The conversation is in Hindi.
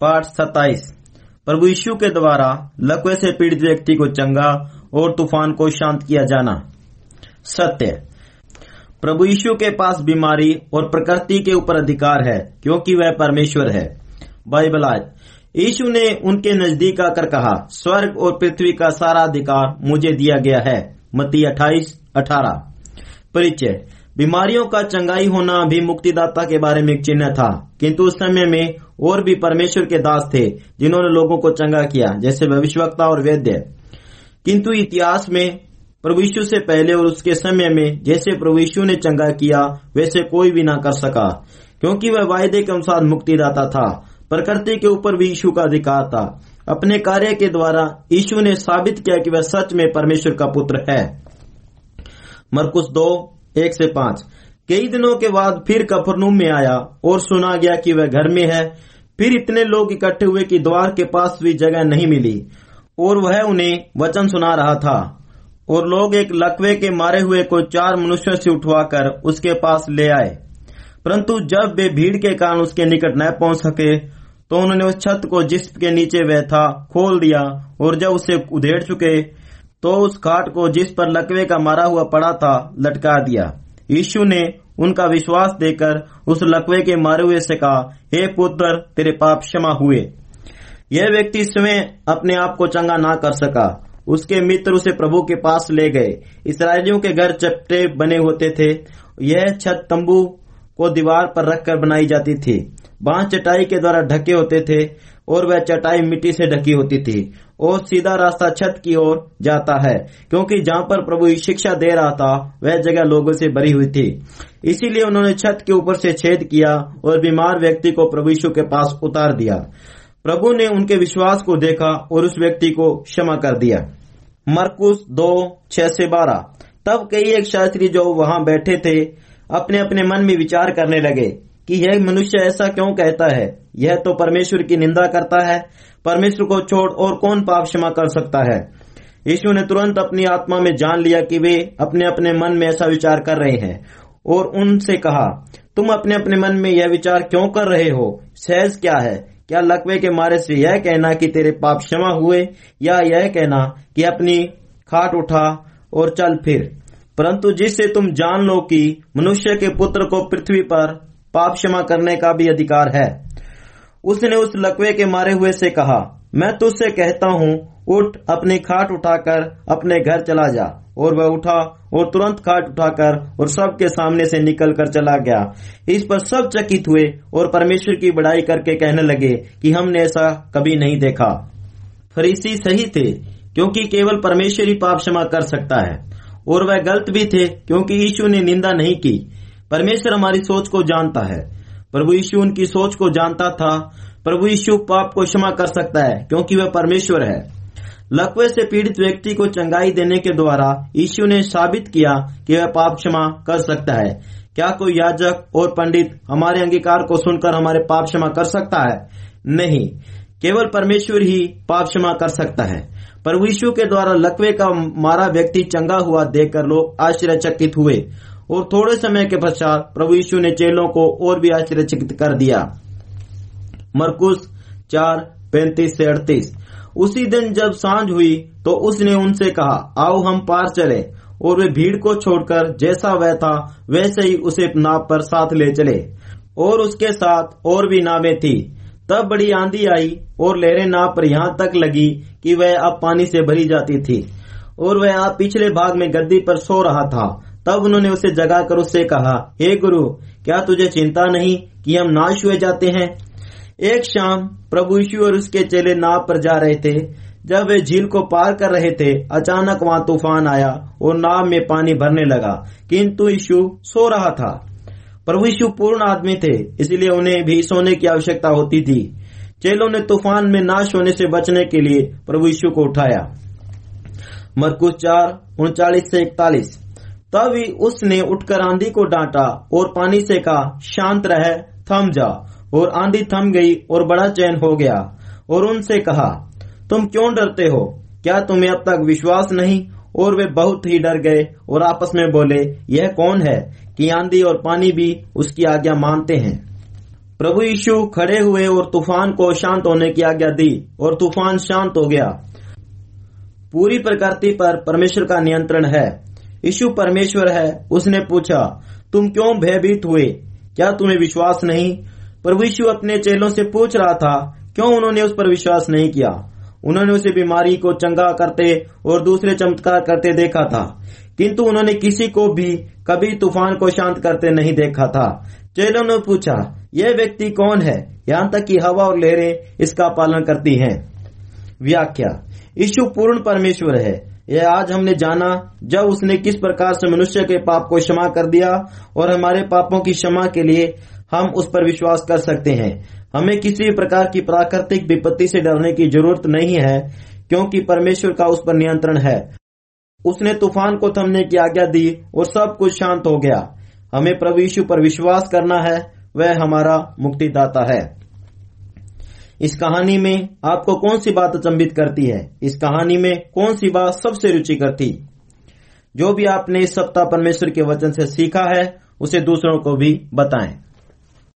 पाठ सताइस प्रभु यीशु के द्वारा लकवे से पीड़ित व्यक्ति को चंगा और तूफ़ान को शांत किया जाना। सत्य। प्रभु यीशु के पास बीमारी और प्रकृति के ऊपर अधिकार है, क्योंकि वह परमेश्वर है। बाइबल आज यीशु ने उनके नज़दीक आकर कहा, स्वर्ग और पृथ्वी का सारा अधिकार मुझे दिया गया है। मती अट्ठाईस, अठारह। परिचय। बीमारियों का चंगाई होना भी मुक्तिदाता के बारे में एक चिन्ह था। किंतु उस समय में और भी परमेश्वर के दास थे, जिन्होंने लोगों को चंगा किया, जैसे भविष्यवक्ता और वैद्य। किंतु इतिहास में प्रभु यीशु से पहले और उसके समय में जैसे प्रभु यीशु ने चंगा किया, वैसे कोई भी ना कर सका, क्योंकि वह वायदे के अनुसार मुक्तिदाता था। प्रकृति के ऊपर भी यीशु का अधिकार था। अपने कार्य के द्वारा यीशु ने साबित किया कि वह सच में परमेश्वर का पुत्र है। मरकुस दो एक से पाँच। कई दिनों के बाद फिर कफरनूम में आया और सुना गया कि वह घर में है। फिर इतने लोग इकट्ठे हुए कि द्वार के पास भी जगह नहीं मिली और वह उन्हें वचन सुना रहा था। और लोग एक लकवे के मारे हुए को चार मनुष्यों से उठवाकर उसके पास ले आए। परंतु जब वे भीड़ के कारण उसके निकट न पहुँच सके तो उन्होंने उस छत को जिसके नीचे वह था खोल दिया और जब उसे उधेड़ चुके तो उस खाट को जिस पर लकवे का मारा हुआ पड़ा था, लटका दिया। यीशु ने उनका विश्वास देकर उस लकवे के मारे हुए से कहा, हे पुत्र, तेरे पाप क्षमा हुए। यह व्यक्ति स्वयं अपने आप को चंगा ना कर सका। उसके मित्र उसे प्रभु के पास ले गए। इसराइलियों के घर चपटे बने होते थे। यह छत तंबू को दीवार पर रखकर बनाई जाती थी। बाँस चटाई के द्वारा ढके होते थे और वह चटाई मिट्टी से ढकी होती थी। और सीधा रास्ता छत की ओर जाता है, क्योंकि जहाँ पर प्रभु शिक्षा दे रहा था, वह जगह लोगों से भरी हुई थी। इसीलिए उन्होंने छत के ऊपर से छेद किया और बीमार व्यक्ति को प्रभु यीशु के पास उतार दिया। प्रभु ने उनके विश्वास को देखा और उस व्यक्ति को क्षमा कर दिया। मरकुस दो, छह से बारह। तब कई एक शास्त्री जो वहाँ बैठे थे अपने अपने मन में विचार करने लगे। कि यह मनुष्य ऐसा क्यों कहता है? यह तो परमेश्वर की निंदा करता है। परमेश्वर को छोड़ और कौन पाप क्षमा कर सकता है? यीशु ने तुरंत अपनी आत्मा में जान लिया कि वे अपने अपने मन में ऐसा विचार कर रहे हैं और उनसे कहा, तुम अपने अपने मन में यह विचार क्यों कर रहे हो? सहज क्या है? क्या लकवे के मारे से यह कहना कि तेरे पाप क्षमा हुए या यह कहना कि अपनी खाट उठा और चल फिर? परंतु जिससे तुम जान लो कि मनुष्य के पुत्र को पृथ्वी पर पाप क्षमा करने का भी अधिकार है। उसने उस लकवे के मारे हुए से कहा, मैं तुझसे कहता हूँ, उठ, अपनी खाट उठाकर अपने घर चला जा। और वह उठा और तुरंत खाट उठाकर और सबके सामने से निकल कर चला गया। इस पर सब चकित हुए और परमेश्वर की बड़ाई करके कहने लगे कि हमने ऐसा कभी नहीं देखा। फरीसी सही थे, क्योंकि केवल परमेश्वर ही पाप क्षमा कर सकता है। और वह गलत भी थे, क्योंकि यीशु ने निंदा नहीं की। परमेश्वर हमारी सोच को जानता है। प्रभु यीशु उनकी सोच को जानता था। प्रभु यीशु पाप को क्षमा कर सकता है, क्योंकि वह परमेश्वर है। लकवे से पीड़ित व्यक्ति को चंगाई देने के द्वारा यीशु ने साबित किया कि वह पाप क्षमा कर सकता है। क्या कोई याजक और पंडित हमारे अंगीकार को सुनकर हमारे पाप क्षमा कर सकता है? नहीं। केवल परमेश्वर ही पाप क्षमा कर सकता है। प्रभु यीशु के द्वारा लकवे का मारा व्यक्ति चंगा हुआ देखकर लोग आश्चर्यचकित हुए। और थोड़े समय के पश्चात प्रभु यीशु ने चेलों को और भी आश्चर्यचकित कर दिया। मरकुस चार, पैंतीस से अड़तीस। उसी दिन जब साँझ हुई तो उसने उनसे कहा, आओ हम पार चले। और वे भीड़ को छोड़कर जैसा वह था, वैसे ही उसे नाव पर साथ ले चले। और उसके साथ और भी नावें थी। तब बड़ी आंधी आई, और लहरें नाव पर यहाँ तक लगी कि वह अब पानी से भरी जाती थी। और वह पिछले भाग में गद्दी पर सो रहा था। तब उन्होंने उसे जगाकर उससे कहा, हे गुरु, क्या तुझे चिंता नहीं कि हम नाश हुए जाते हैं? एक शाम प्रभु यीशु और उसके चेले नाव पर जा रहे थे। जब वे झील को पार कर रहे थे, अचानक वहाँ तूफ़ान आया और नाव में पानी भरने लगा, किंतु यीशु सो रहा था। प्रभु यीशु पूर्ण आदमी थे, इसलिए उन्हें भी सोने की आवश्यकता होती थी। चेलों ने तूफ़ान में नाश होने से बचने के लिए प्रभु यीशु को उठाया। मरकुस चार, उनचालीस से इकतालीस। ही उसने उठकर आंधी को डांटा और पानी से कहा, शांत रह, थम जा। और आंधी थम गई और बड़ा चैन हो गया और उनसे कहा, तुम क्यों डरते हो? क्या तुम्हें अब तक विश्वास नहीं? और वे बहुत ही डर गए और आपस में बोले, यह कौन है कि आंधी और पानी भी उसकी आज्ञा मानते हैं? प्रभु यीशु खड़े हुए और तूफ़ान को शांत होने की आज्ञा दी और तूफ़ान शांत हो गया। पूरी प्रकृति पर परमेश्वर का नियंत्रण है। यीशु परमेश्वर है, उसने पूछा, तुम क्यों भयभीत हुए? क्या तुम्हें विश्वास नहीं? प्रभु यीशु अपने चेलों से पूछ रहा था, क्यों उन्होंने उस पर विश्वास नहीं किया? उन्होंने उसे बीमारी को चंगा करते और दूसरे चमत्कार करते देखा था, किंतु उन्होंने किसी को भी कभी तूफ़ान को शांत करते नहीं देखा था। चेलों ने पूछा, यह व्यक्ति कौन है? यहाँ तक कि हवा और लहरें इसका पालन करती हैं। व्याख्या, यीशु पूर्ण परमेश्वर है यह आज हमने जाना, जब उसने किस प्रकार से मनुष्य के पाप को क्षमा कर दिया और हमारे पापों की क्षमा के लिए हम उस पर विश्वास कर सकते हैं। हमें किसी भी प्रकार की प्राकृतिक विपत्ति से डरने की ज़रूरत नहीं है, क्योंकि परमेश्वर का उस पर नियंत्रण है। उसने तूफ़ान को थमने की आज्ञा दी और सब कुछ शांत हो गया। हमें प्रभु यीशु पर विश्वास करना है, वह हमारा मुक्तिदाता है। इस कहानी में आपको कौन सी बात अचंबित करती है? इस कहानी में कौन सी बात सबसे रुचिकर थी जो भी आपने इस सप्ताह परमेश्वर के वचन से सीखा है, उसे दूसरों को भी बताएँ।